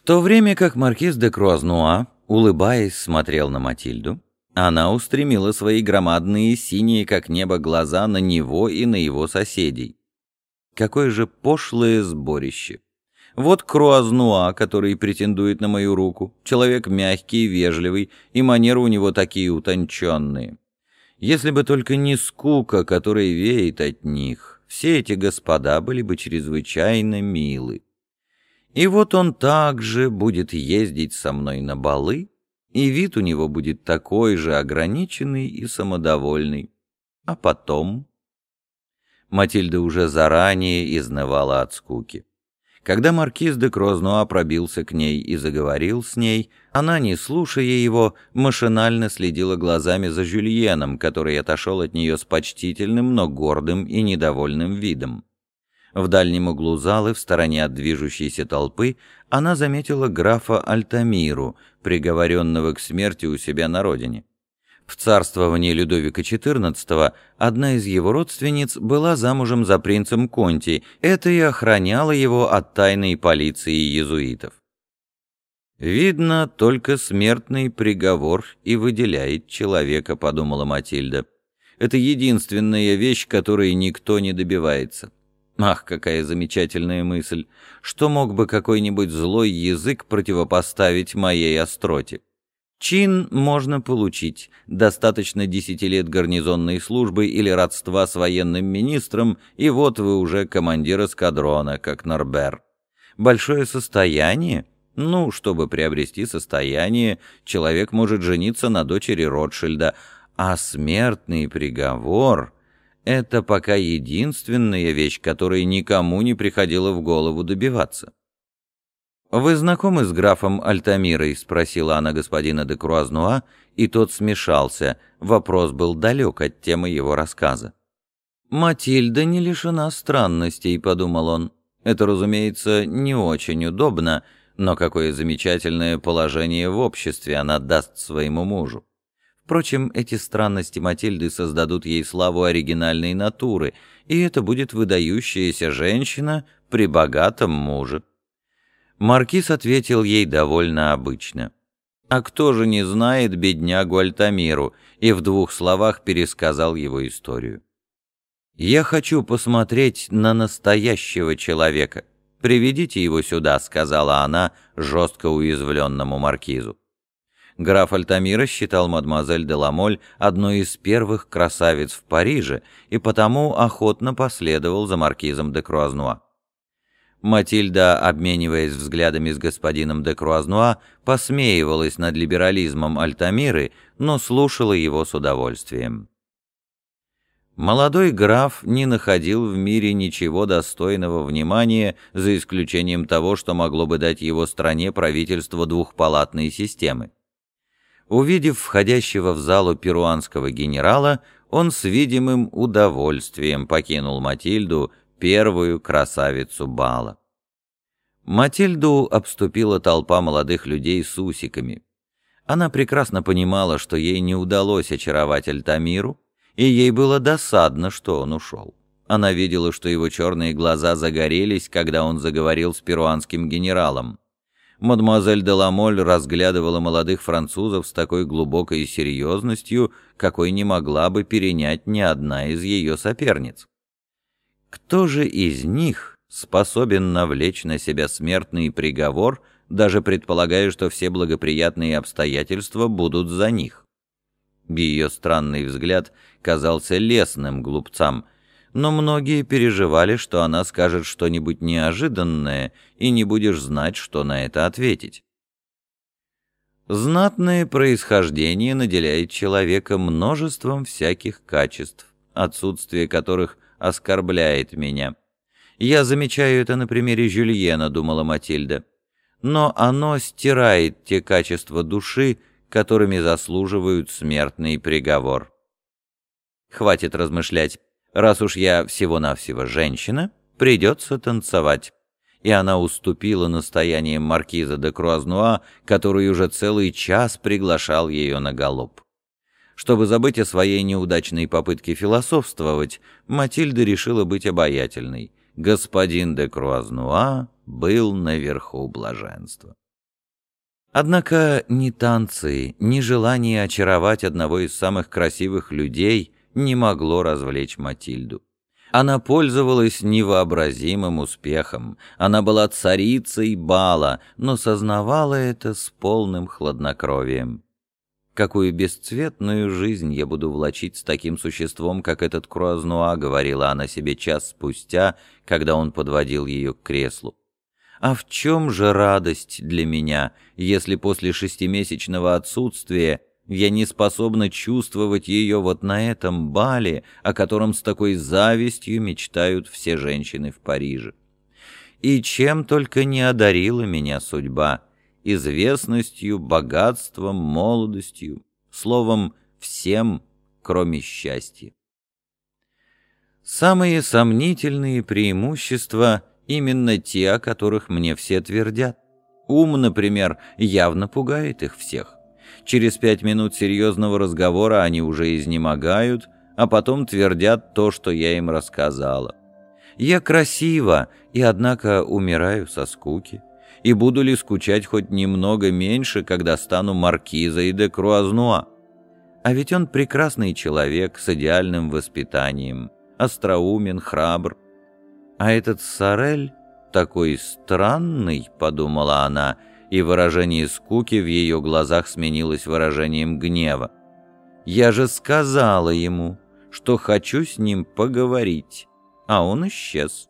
В то время как маркиз де Круазнуа, улыбаясь, смотрел на Матильду, она устремила свои громадные, синие как небо глаза на него и на его соседей. Какое же пошлое сборище! Вот Круазнуа, который претендует на мою руку, человек мягкий и вежливый, и манеры у него такие утонченные. Если бы только не скука, которая веет от них, все эти господа были бы чрезвычайно милы. И вот он также будет ездить со мной на балы, и вид у него будет такой же ограниченный и самодовольный. А потом... Матильда уже заранее изнывала от скуки. Когда маркиз де Крознуа пробился к ней и заговорил с ней, она, не слушая его, машинально следила глазами за Жюльеном, который отошел от нее с почтительным, но гордым и недовольным видом. В дальнем углу залы, в стороне от движущейся толпы, она заметила графа Альтамиру, приговоренного к смерти у себя на родине. В царствовании Людовика XIV одна из его родственниц была замужем за принцем Конти, это и охраняло его от тайной полиции иезуитов. «Видно, только смертный приговор и выделяет человека», — подумала Матильда. «Это единственная вещь, которой никто не добивается». Ах, какая замечательная мысль! Что мог бы какой-нибудь злой язык противопоставить моей остроте? Чин можно получить, достаточно десяти лет гарнизонной службы или родства с военным министром, и вот вы уже командир эскадрона, как Норбер. Большое состояние? Ну, чтобы приобрести состояние, человек может жениться на дочери Ротшильда, а смертный приговор... Это пока единственная вещь, которой никому не приходило в голову добиваться. «Вы знакомы с графом Альтамирой?» — спросила она господина де Круазнуа, и тот смешался. Вопрос был далек от темы его рассказа. «Матильда не лишена странностей», — подумал он. «Это, разумеется, не очень удобно, но какое замечательное положение в обществе она даст своему мужу. Впрочем, эти странности Матильды создадут ей славу оригинальной натуры, и это будет выдающаяся женщина при богатом муже. Маркиз ответил ей довольно обычно. А кто же не знает беднягу Альтамиру, и в двух словах пересказал его историю. «Я хочу посмотреть на настоящего человека. Приведите его сюда», — сказала она жестко уязвленному маркизу. Граф Альтамира считал мадемуазель де Ламоль одной из первых красавиц в Париже и потому охотно последовал за маркизом де Круазнуа. Матильда, обмениваясь взглядами с господином де Круазнуа, посмеивалась над либерализмом Альтамиры, но слушала его с удовольствием. Молодой граф не находил в мире ничего достойного внимания, за исключением того, что могло бы дать его стране правительство двухпалатной системы. Увидев входящего в залу перуанского генерала, он с видимым удовольствием покинул Матильду, первую красавицу бала. Матильду обступила толпа молодых людей с усиками. Она прекрасно понимала, что ей не удалось очаровать Альтамиру, и ей было досадно, что он ушел. Она видела, что его черные глаза загорелись, когда он заговорил с перуанским генералом мадемуазель де Ламоль разглядывала молодых французов с такой глубокой серьезностью, какой не могла бы перенять ни одна из ее соперниц. Кто же из них способен навлечь на себя смертный приговор, даже предполагая, что все благоприятные обстоятельства будут за них? Ее странный взгляд казался лесным глупцам — но многие переживали, что она скажет что-нибудь неожиданное, и не будешь знать, что на это ответить. Знатное происхождение наделяет человека множеством всяких качеств, отсутствие которых оскорбляет меня. Я замечаю это на примере Жюльена, думала Матильда. Но оно стирает те качества души, которыми заслуживают смертный приговор. Хватит размышлять. Раз уж я всего-навсего женщина, придется танцевать. И она уступила настояниям маркиза де Круазнуа, который уже целый час приглашал ее на галоп. Чтобы забыть о своей неудачной попытке философствовать, Матильда решила быть обаятельной. Господин де Круазнуа был наверху блаженства. Однако ни танцы, ни желание очаровать одного из самых красивых людей не могло развлечь Матильду. Она пользовалась невообразимым успехом, она была царицей бала, но сознавала это с полным хладнокровием. «Какую бесцветную жизнь я буду влачить с таким существом, как этот Круазнуа», — говорила она себе час спустя, когда он подводил ее к креслу. А в чем же радость для меня, если после шестимесячного отсутствия я не способна чувствовать ее вот на этом бале, о котором с такой завистью мечтают все женщины в Париже? И чем только не одарила меня судьба, известностью, богатством, молодостью, словом, всем, кроме счастья. Самые сомнительные преимущества именно те, о которых мне все твердят. Ум, например, явно пугает их всех. Через пять минут серьезного разговора они уже изнемогают, а потом твердят то, что я им рассказала. Я красива, и однако умираю со скуки. И буду ли скучать хоть немного меньше, когда стану маркизой де Круазнуа? А ведь он прекрасный человек с идеальным воспитанием, остроумен, храбр, «А этот Сорель такой странный», — подумала она, и выражение скуки в ее глазах сменилось выражением гнева. «Я же сказала ему, что хочу с ним поговорить, а он исчез».